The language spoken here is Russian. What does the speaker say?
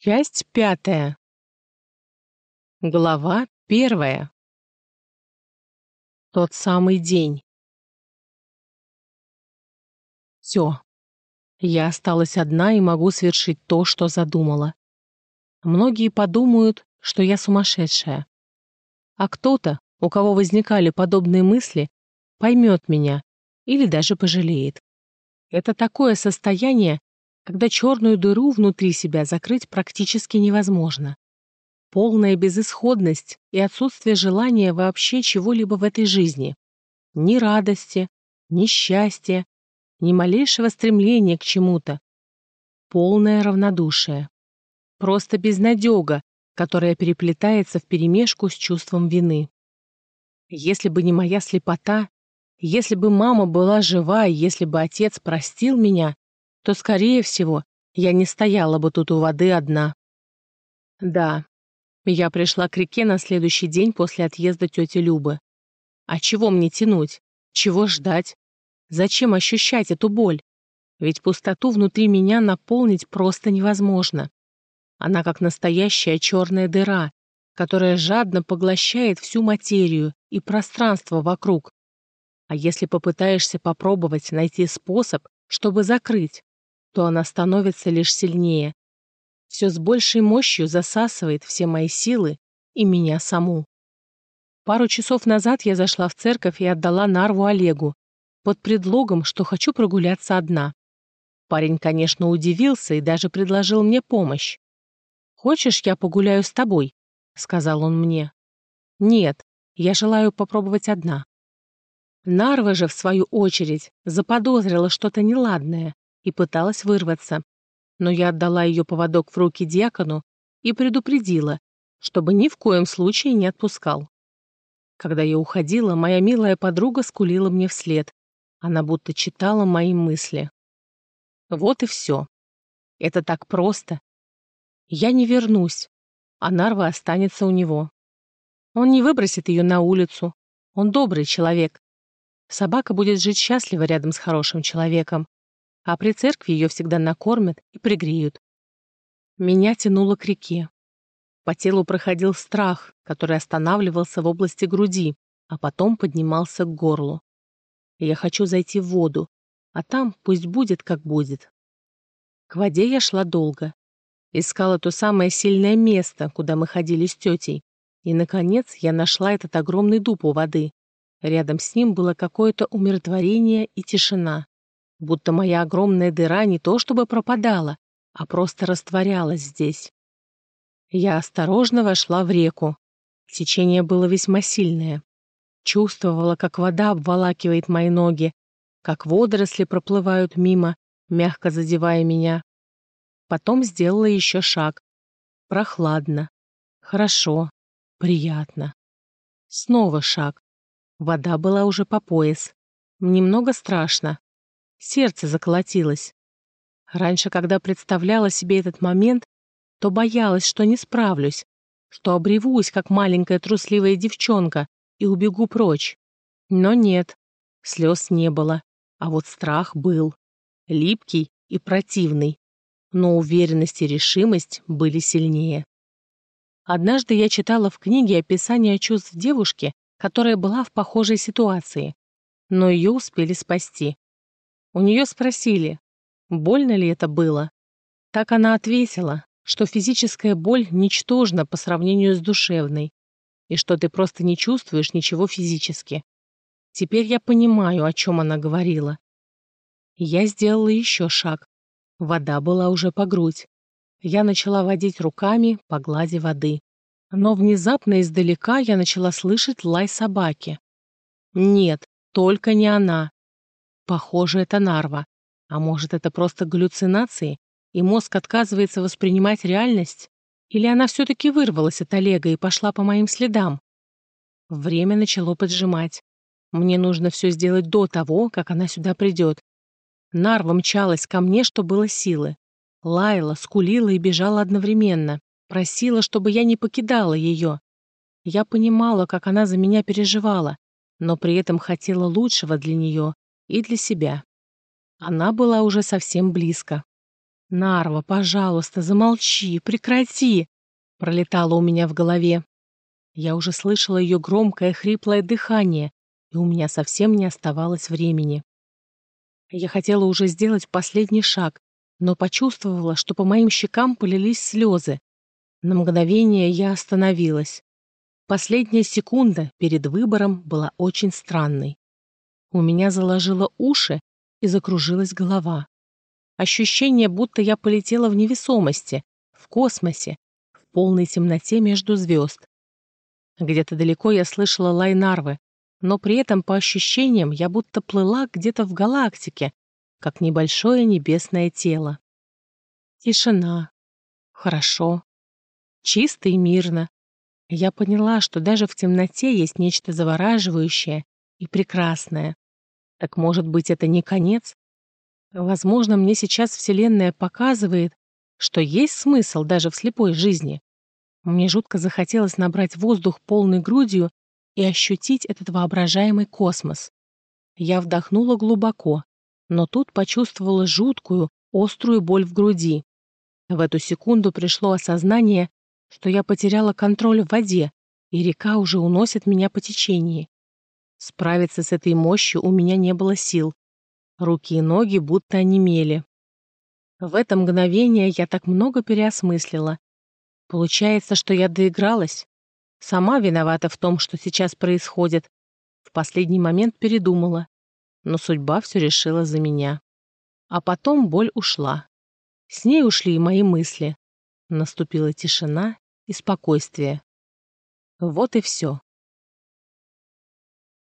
Часть пятая. Глава первая. Тот самый день. Все. Я осталась одна и могу совершить то, что задумала. Многие подумают, что я сумасшедшая. А кто-то, у кого возникали подобные мысли, поймет меня или даже пожалеет. Это такое состояние, когда черную дыру внутри себя закрыть практически невозможно. Полная безысходность и отсутствие желания вообще чего-либо в этой жизни. Ни радости, ни счастья, ни малейшего стремления к чему-то. Полное равнодушие. Просто безнадега, которая переплетается вперемешку с чувством вины. Если бы не моя слепота, если бы мама была жива, если бы отец простил меня, то, скорее всего, я не стояла бы тут у воды одна. Да, я пришла к реке на следующий день после отъезда тети Любы. А чего мне тянуть? Чего ждать? Зачем ощущать эту боль? Ведь пустоту внутри меня наполнить просто невозможно. Она как настоящая черная дыра, которая жадно поглощает всю материю и пространство вокруг. А если попытаешься попробовать найти способ, чтобы закрыть, то она становится лишь сильнее. Все с большей мощью засасывает все мои силы и меня саму. Пару часов назад я зашла в церковь и отдала Нарву Олегу, под предлогом, что хочу прогуляться одна. Парень, конечно, удивился и даже предложил мне помощь. «Хочешь, я погуляю с тобой?» — сказал он мне. «Нет, я желаю попробовать одна». Нарва же, в свою очередь, заподозрила что-то неладное и пыталась вырваться. Но я отдала ее поводок в руки диакону и предупредила, чтобы ни в коем случае не отпускал. Когда я уходила, моя милая подруга скулила мне вслед. Она будто читала мои мысли. Вот и все. Это так просто. Я не вернусь, а Нарва останется у него. Он не выбросит ее на улицу. Он добрый человек. Собака будет жить счастливо рядом с хорошим человеком а при церкви ее всегда накормят и пригреют. Меня тянуло к реке. По телу проходил страх, который останавливался в области груди, а потом поднимался к горлу. Я хочу зайти в воду, а там пусть будет, как будет. К воде я шла долго. Искала то самое сильное место, куда мы ходили с тетей. И, наконец, я нашла этот огромный дуб у воды. Рядом с ним было какое-то умиротворение и тишина будто моя огромная дыра не то чтобы пропадала, а просто растворялась здесь. Я осторожно вошла в реку. Течение было весьма сильное. Чувствовала, как вода обволакивает мои ноги, как водоросли проплывают мимо, мягко задевая меня. Потом сделала еще шаг. Прохладно. Хорошо. Приятно. Снова шаг. Вода была уже по пояс. Немного страшно. Сердце заколотилось. Раньше, когда представляла себе этот момент, то боялась, что не справлюсь, что обревусь, как маленькая трусливая девчонка, и убегу прочь. Но нет, слез не было, а вот страх был. Липкий и противный. Но уверенность и решимость были сильнее. Однажды я читала в книге описание чувств девушки, которая была в похожей ситуации, но ее успели спасти. У нее спросили, больно ли это было. Так она ответила, что физическая боль ничтожна по сравнению с душевной, и что ты просто не чувствуешь ничего физически. Теперь я понимаю, о чем она говорила. Я сделала еще шаг. Вода была уже по грудь. Я начала водить руками по глади воды. Но внезапно издалека я начала слышать лай собаки. Нет, только не она. Похоже, это Нарва. А может, это просто галлюцинации, и мозг отказывается воспринимать реальность? Или она все-таки вырвалась от Олега и пошла по моим следам? Время начало поджимать. Мне нужно все сделать до того, как она сюда придет. Нарва мчалась ко мне, что было силы. Лаяла, скулила и бежала одновременно. Просила, чтобы я не покидала ее. Я понимала, как она за меня переживала, но при этом хотела лучшего для нее и для себя. Она была уже совсем близко. «Нарва, пожалуйста, замолчи, прекрати!» пролетало у меня в голове. Я уже слышала ее громкое хриплое дыхание, и у меня совсем не оставалось времени. Я хотела уже сделать последний шаг, но почувствовала, что по моим щекам полились слезы. На мгновение я остановилась. Последняя секунда перед выбором была очень странной. У меня заложило уши и закружилась голова. Ощущение, будто я полетела в невесомости, в космосе, в полной темноте между звезд. Где-то далеко я слышала лай нарвы, но при этом, по ощущениям, я будто плыла где-то в галактике, как небольшое небесное тело. Тишина. Хорошо. Чисто и мирно. Я поняла, что даже в темноте есть нечто завораживающее и прекрасное. Так может быть, это не конец? Возможно, мне сейчас Вселенная показывает, что есть смысл даже в слепой жизни. Мне жутко захотелось набрать воздух полной грудью и ощутить этот воображаемый космос. Я вдохнула глубоко, но тут почувствовала жуткую, острую боль в груди. В эту секунду пришло осознание, что я потеряла контроль в воде, и река уже уносит меня по течении. Справиться с этой мощью у меня не было сил. Руки и ноги будто онемели. В это мгновение я так много переосмыслила. Получается, что я доигралась. Сама виновата в том, что сейчас происходит. В последний момент передумала. Но судьба все решила за меня. А потом боль ушла. С ней ушли и мои мысли. Наступила тишина и спокойствие. Вот и все.